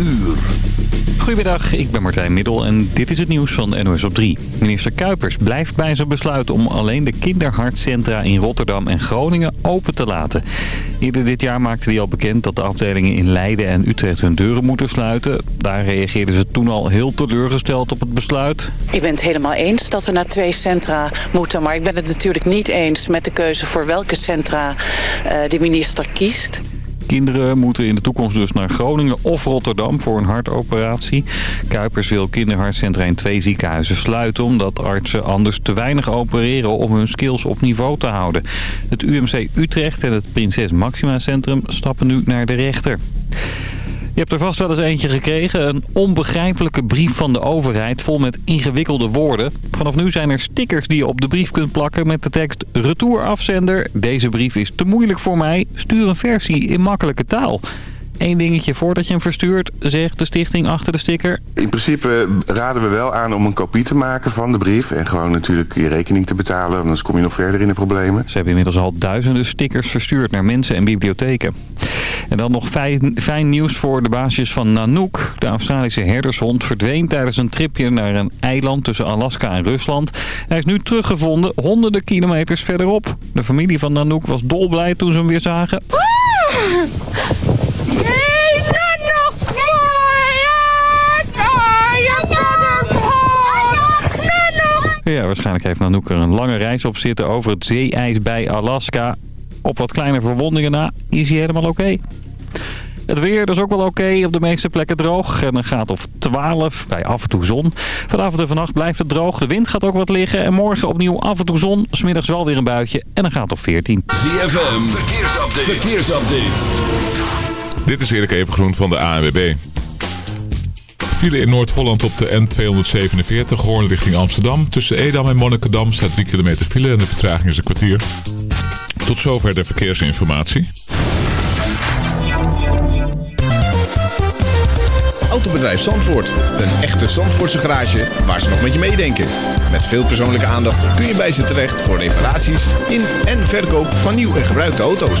uur. Goedemiddag, ik ben Martijn Middel en dit is het nieuws van NOS op 3. Minister Kuipers blijft bij zijn besluit om alleen de kinderhartcentra in Rotterdam en Groningen open te laten. Eerder dit jaar maakte hij al bekend dat de afdelingen in Leiden en Utrecht hun deuren moeten sluiten. Daar reageerden ze toen al heel teleurgesteld op het besluit. Ik ben het helemaal eens dat we naar twee centra moeten. Maar ik ben het natuurlijk niet eens met de keuze voor welke centra uh, de minister kiest. Kinderen moeten in de toekomst dus naar Groningen of Rotterdam voor een hartoperatie. Kuipers wil kinderhartcentra in twee ziekenhuizen sluiten... omdat artsen anders te weinig opereren om hun skills op niveau te houden. Het UMC Utrecht en het Prinses Maxima Centrum stappen nu naar de rechter. Je hebt er vast wel eens eentje gekregen. Een onbegrijpelijke brief van de overheid vol met ingewikkelde woorden. Vanaf nu zijn er stickers die je op de brief kunt plakken met de tekst... Retour afzender, deze brief is te moeilijk voor mij. Stuur een versie in makkelijke taal. Eén dingetje voordat je hem verstuurt, zegt de stichting achter de sticker. In principe raden we wel aan om een kopie te maken van de brief... en gewoon natuurlijk je rekening te betalen, anders kom je nog verder in de problemen. Ze hebben inmiddels al duizenden stickers verstuurd naar mensen en bibliotheken. En dan nog fijn, fijn nieuws voor de baasjes van Nanook. De Australische herdershond verdween tijdens een tripje naar een eiland tussen Alaska en Rusland. Hij is nu teruggevonden honderden kilometers verderop. De familie van Nanook was dolblij toen ze hem weer zagen. Ja, waarschijnlijk heeft Nanook er een lange reis op zitten over het zeeijs bij Alaska. Op wat kleine verwondingen na is hij helemaal oké. Het weer is ook wel oké, op de meeste plekken droog. En een gaat of 12 bij af en toe zon. Vanavond en vannacht blijft het droog. De wind gaat ook wat liggen. En morgen opnieuw af en toe zon. Smiddags wel weer een buitje. En een gaat of 14. ZFM, verkeersupdate. verkeersupdate. Dit is Erik Evengroen van de ANWB. File in Noord-Holland op de N247, Hoorn richting Amsterdam. Tussen Edam en Monnikendam staat 3 kilometer file en de vertraging is een kwartier. Tot zover de verkeersinformatie. Autobedrijf Zandvoort. Een echte Zandvoortse garage waar ze nog met je meedenken. Met veel persoonlijke aandacht kun je bij ze terecht voor reparaties in en verkoop van nieuw en gebruikte auto's.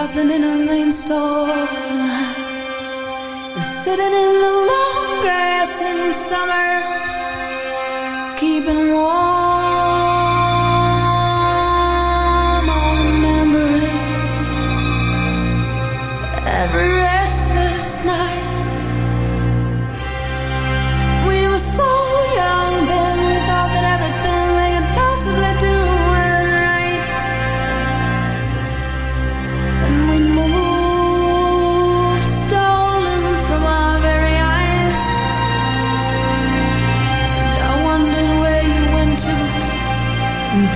Dropping in a rainstorm. We're sitting in the long grass in summer Keeping warm.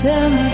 tell me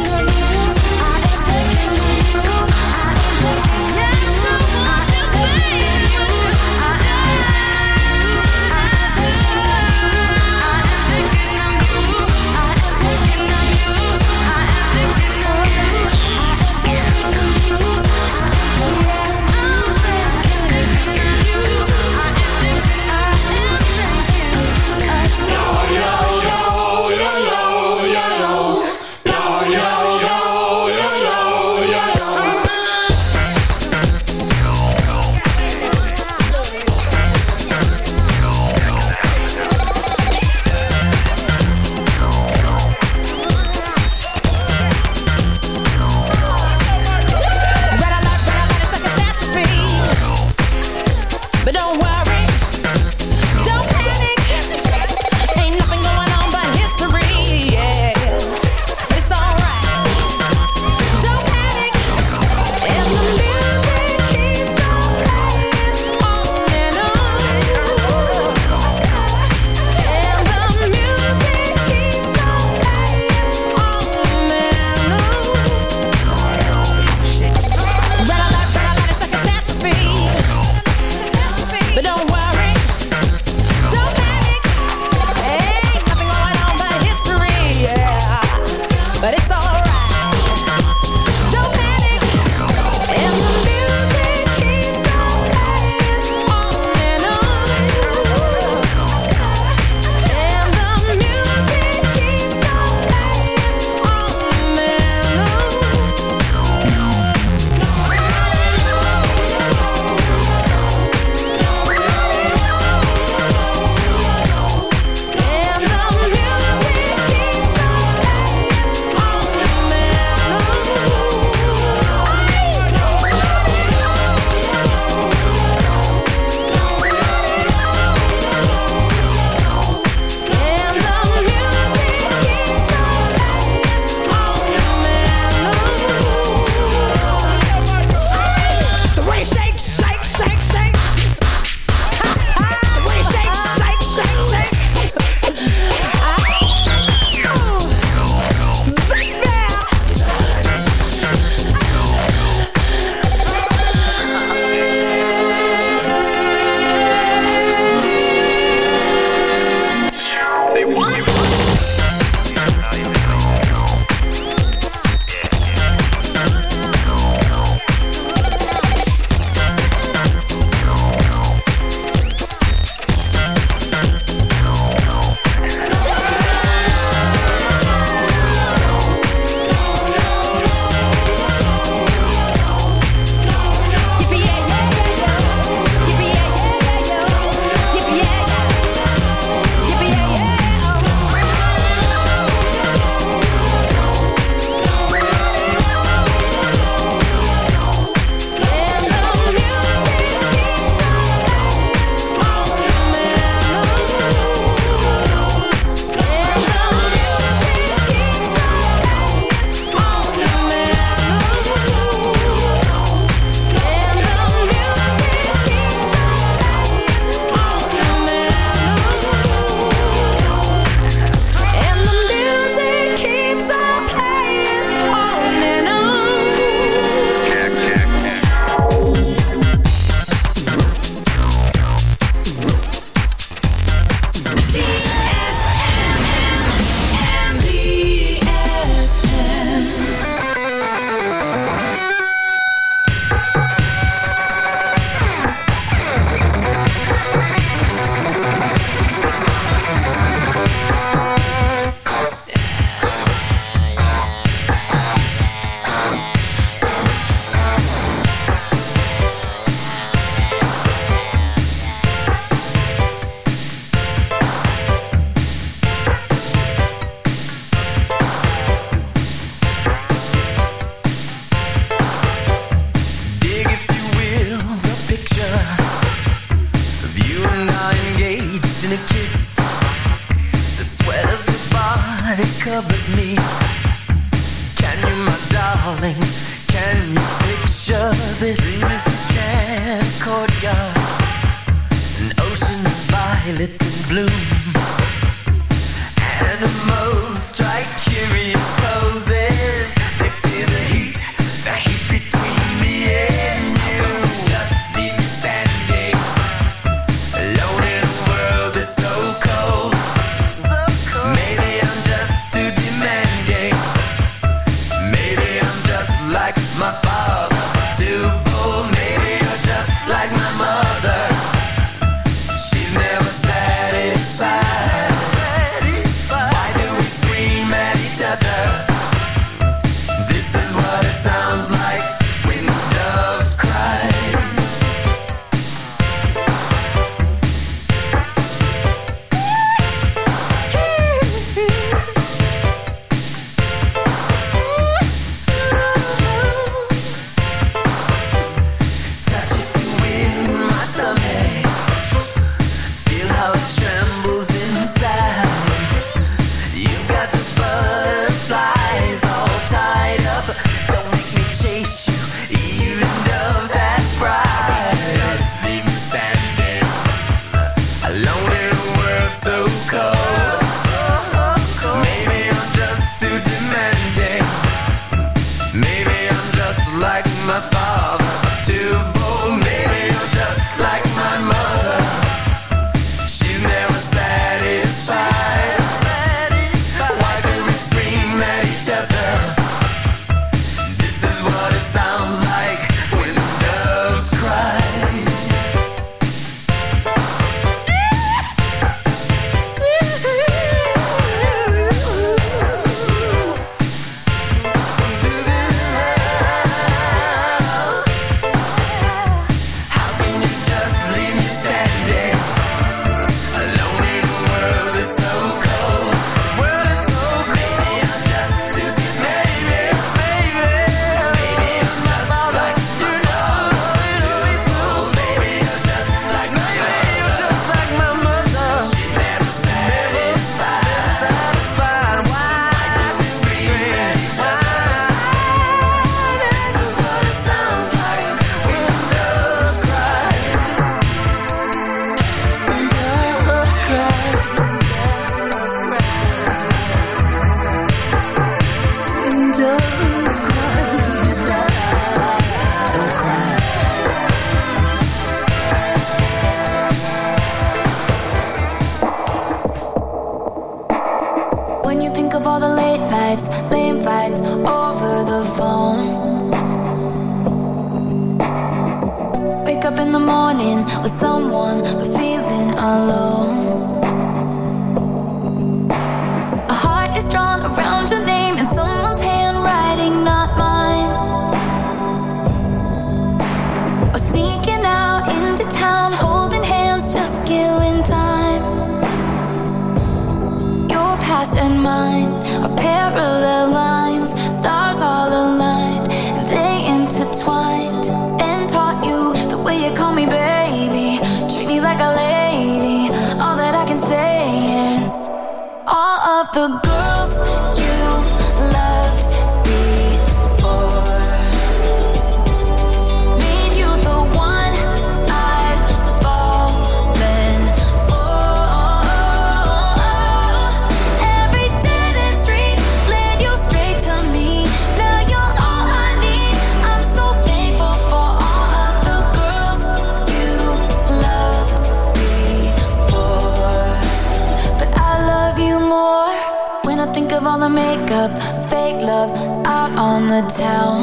makeup, fake love out on the town.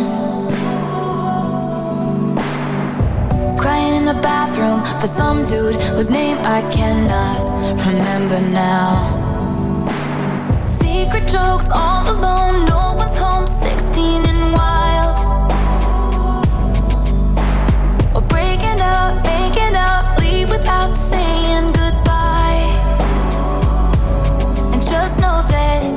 Crying in the bathroom for some dude whose name I cannot remember now. Secret jokes all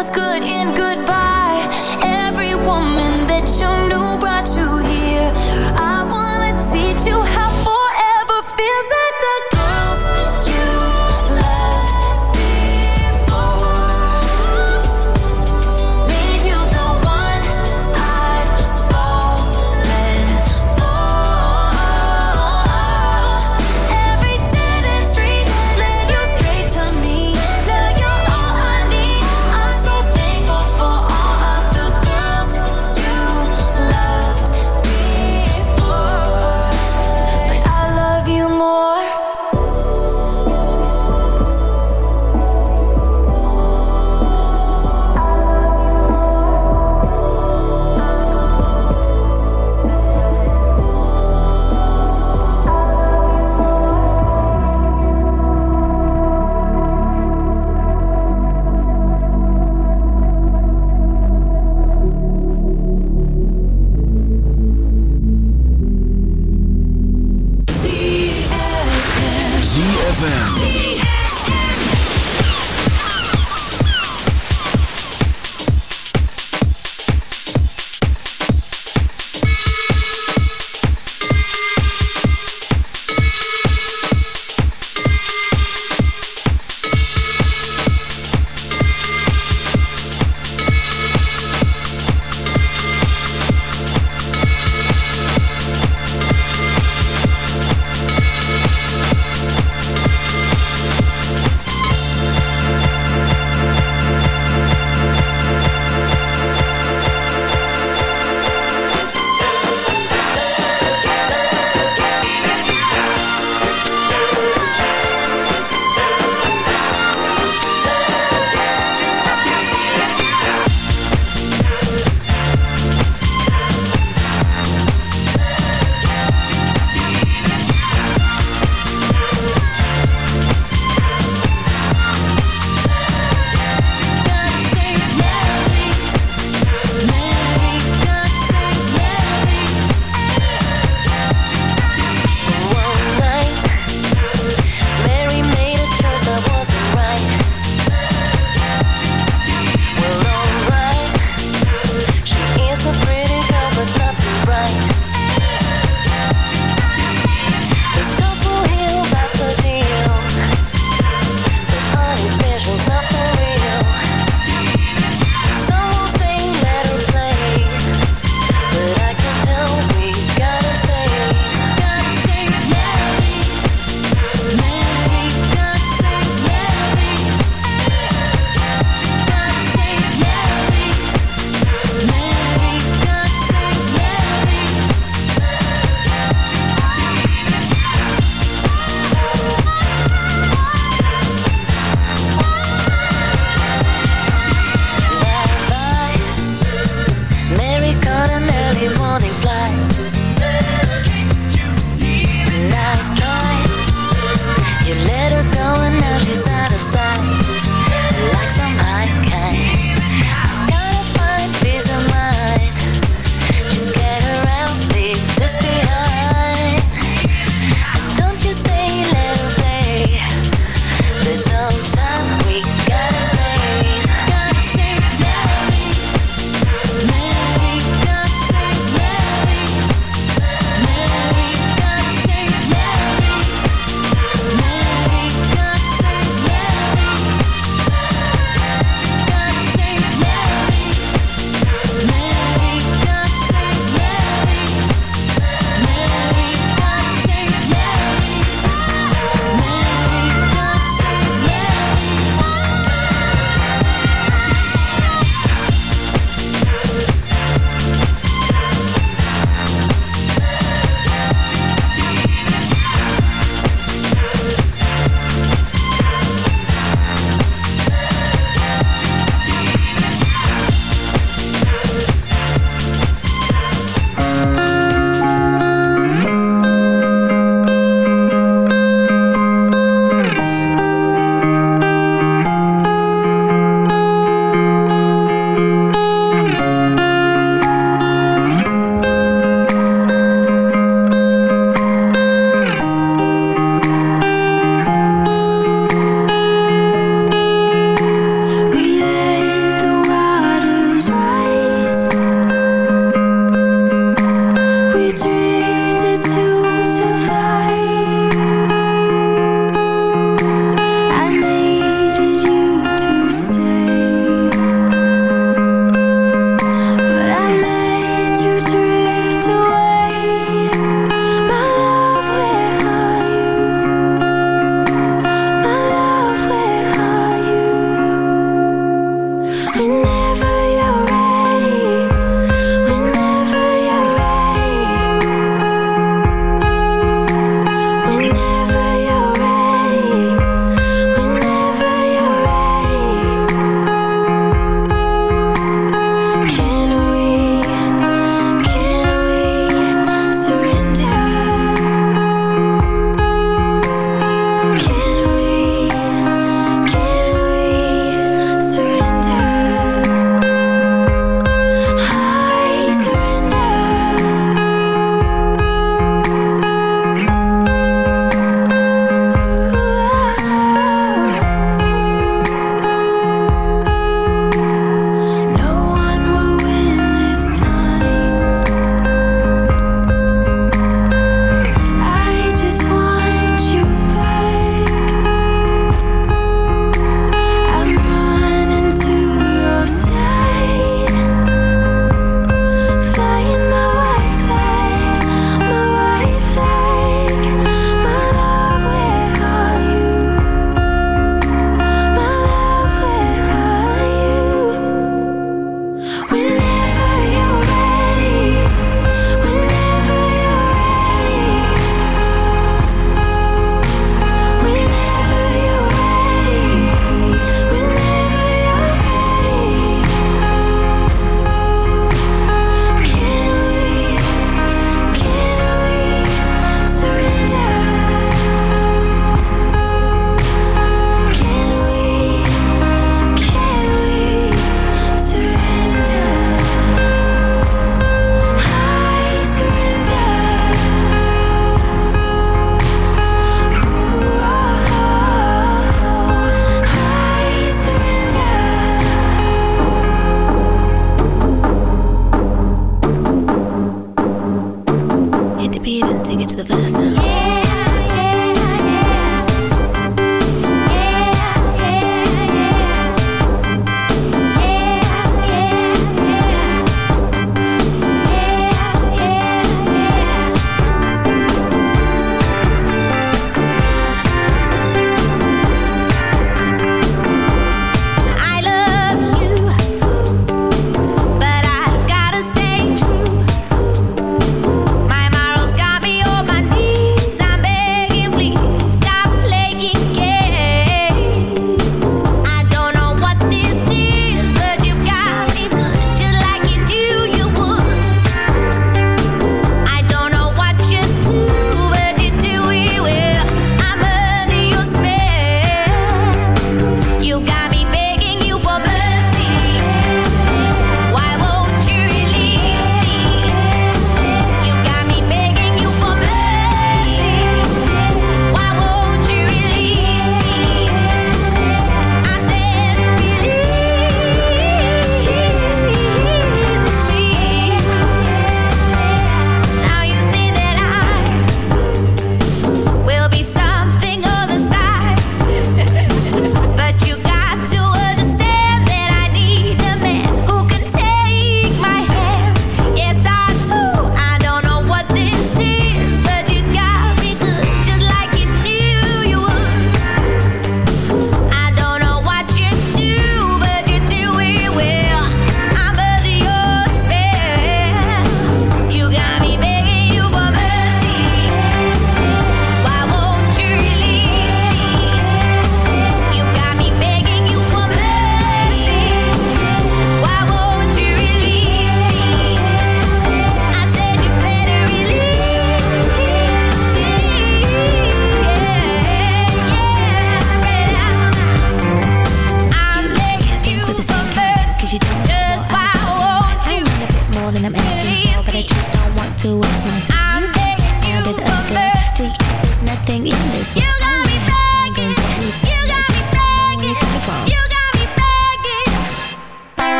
just couldn't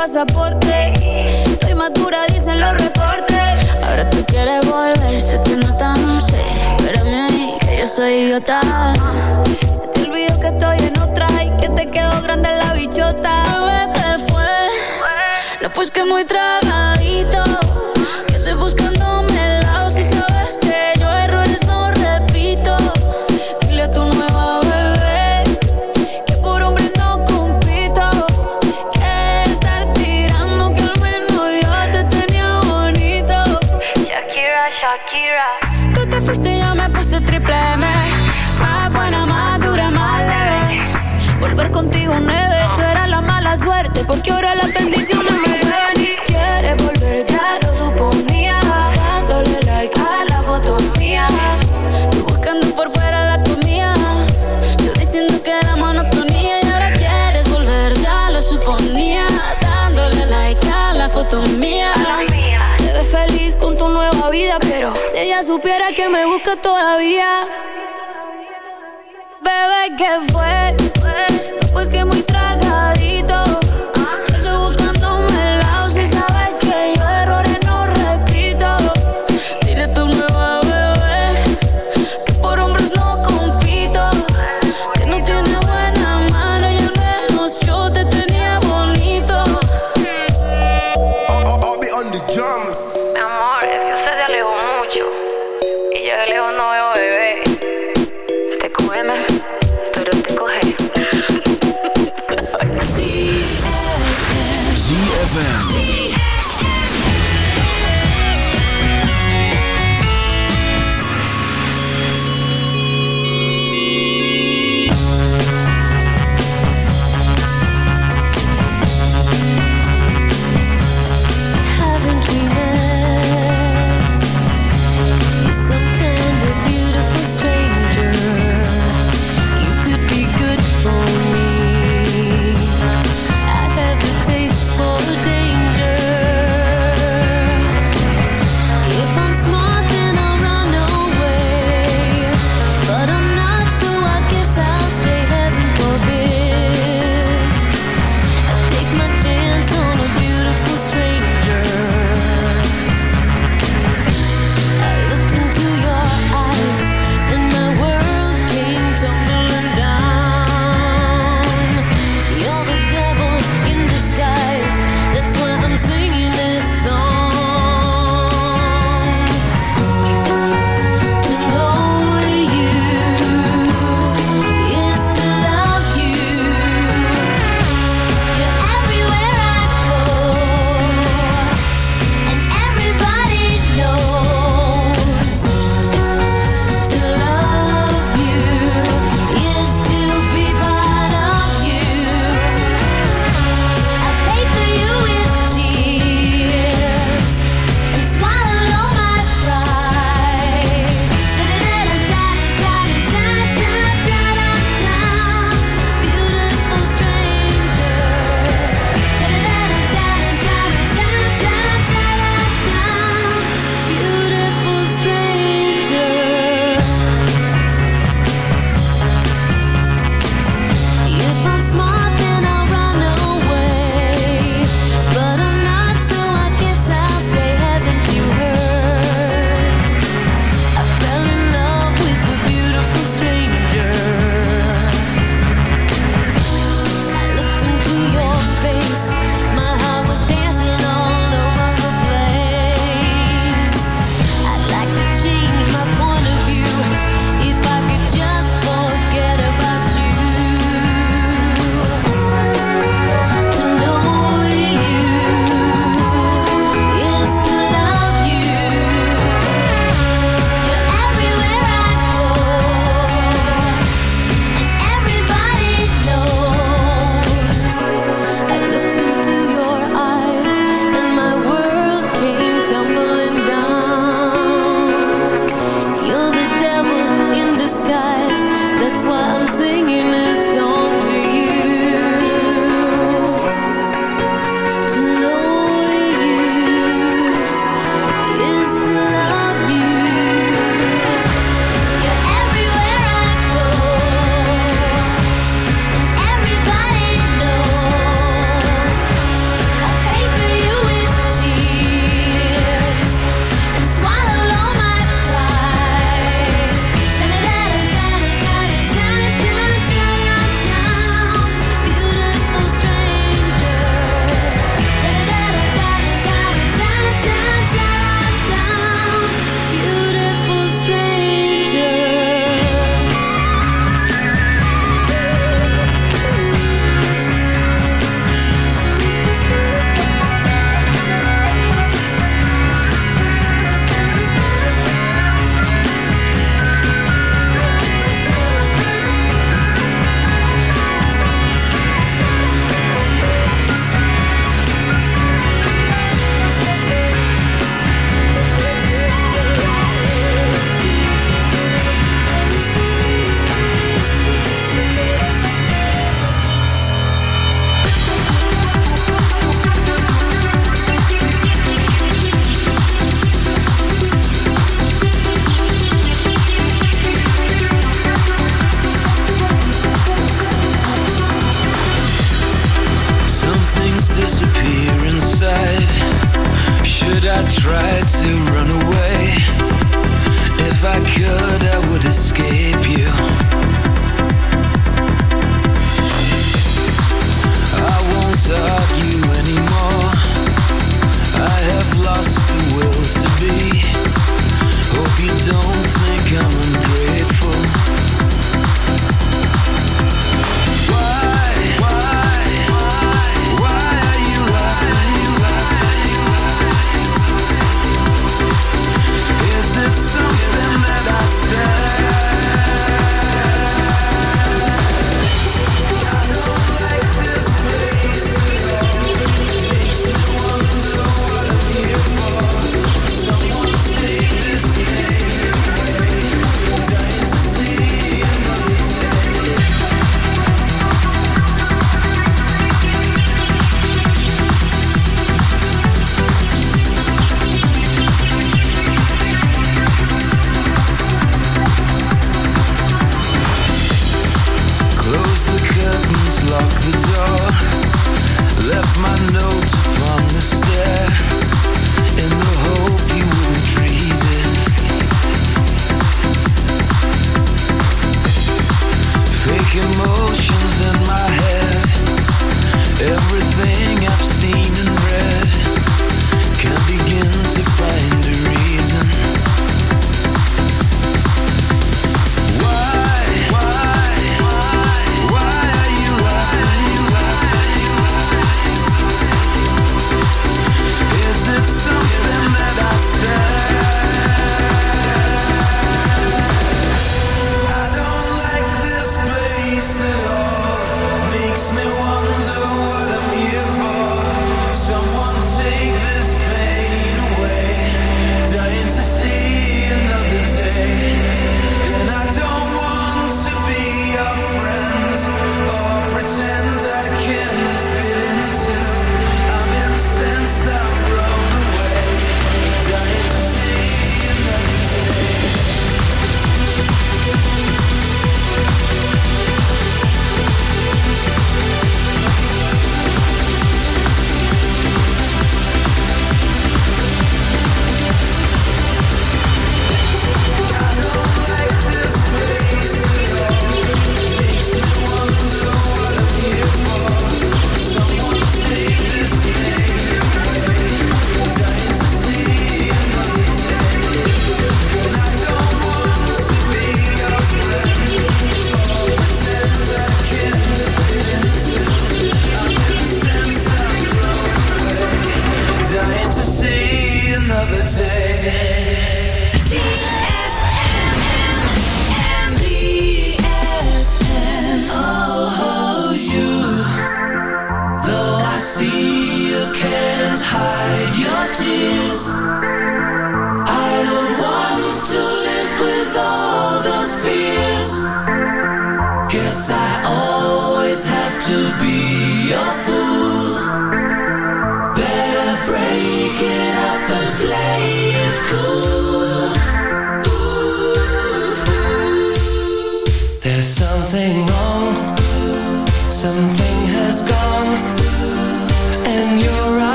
pasaporte. Estoy madura, dicen los reportes. Ahora tú quieres volver, se te nota, no sé. Espérame ahí, que yo soy idiota. Se te olvidó que estoy en otra y que te quedó grande la bichota. ¿Sabes qué fue? No, pues que muy tragadito Contigo nueve, tú eras la mala suerte Porque ahora las bendiciones me llueven y quieres volver, ya lo suponía. Dándole like a la foto mía. Tú buscando por fuera la comida. Yo diciendo que era monotonía. Y ahora quieres volver, ya lo suponía. Dándole like a la foto mía. Te ves feliz con tu nueva vida Pero si ella supiera que me busca todavía Bebé, ¿qué fue? Pues que muy tragadito.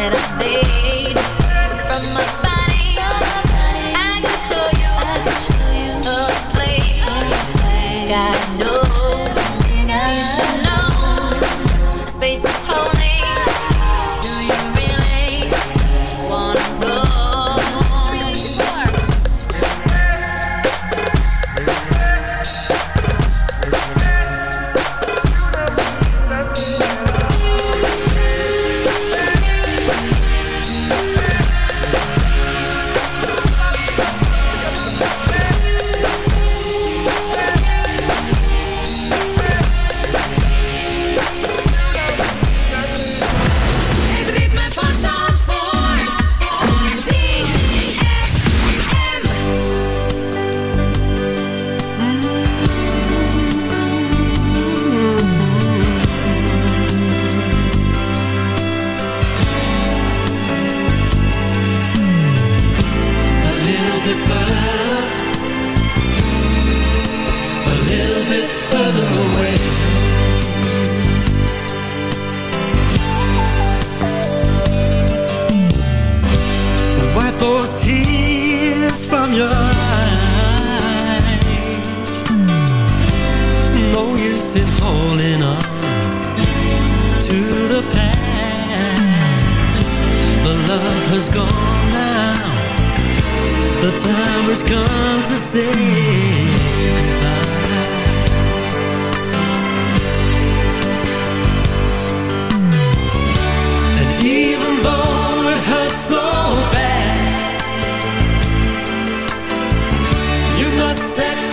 that I think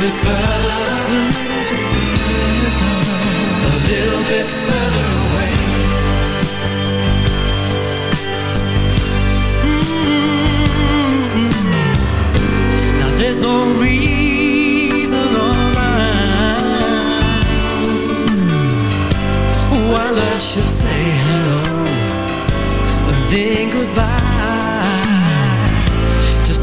bit further, a little bit further away. Now there's no reason or rhyme why love should say hello and then goodbye. Just